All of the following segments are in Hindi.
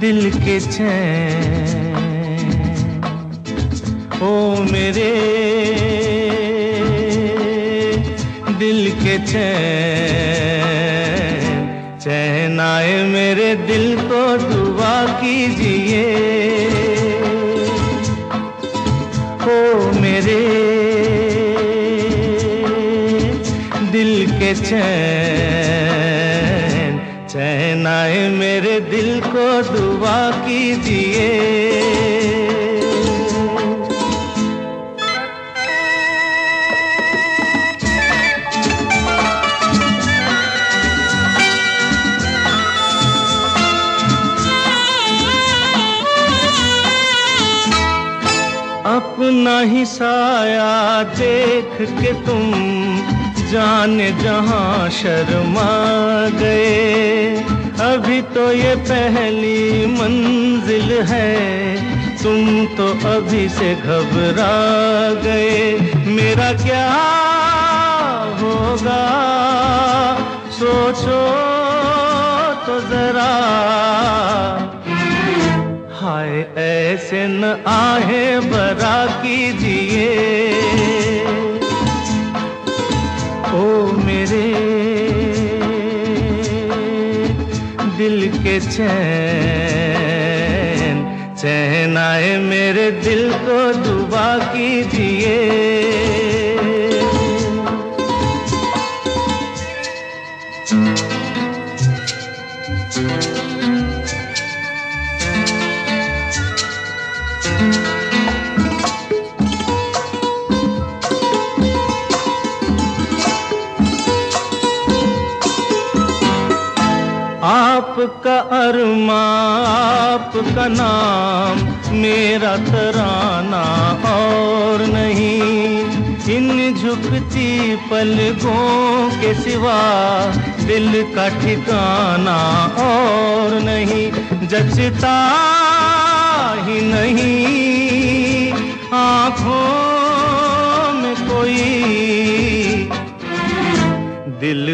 दिल के चैन ओ मेरे। दिल के चैन चैन आए मेरे दिल को, दुआ कीजिए। ओ मेरे। दिल के चैन चैन आए मेरे दिल को, दुआ कीजिए। अपना ही साया देख के तुम जाने जहाँ शर्मा गए। अभी तो ये पहली मंजिल है, तुम तो अभी से घबरा गए। मेरा क्या होगा? सोचो तो जरा। हाय, ऐसे न आहे बरा कीजिए। ओ मेरे, दिल के चैन चैन आए मेरे दिल को दुबा कीजिए। आपका अरमा, आपका नाम मेरा तराना और नहीं। इन झुकती पलकों के सिवा दिल का ठिकाना और नहीं। जचता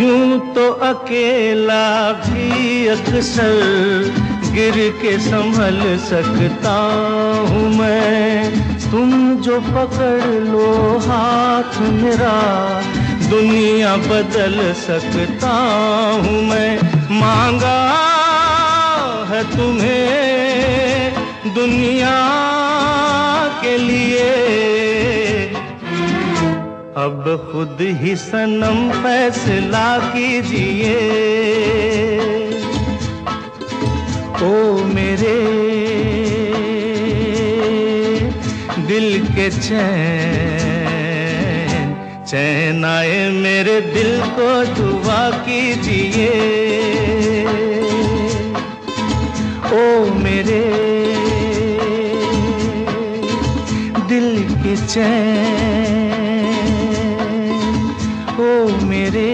यूँ तो अकेला भी अक्सर गिर के संभल सकता हूँ मैं। तुम जो पकड़ लो हाथ मेरा, दुनिया बदल सकता हूँ मैं। मांगा है तुम्हें दुनिया के लिए। अब खुद ही सनम फैसला कीजिए। ओ मेरे, दिल के चैन चैन आए मेरे दिल को दुआ कीजिए। ओ मेरे, दिल के चैन मेरे।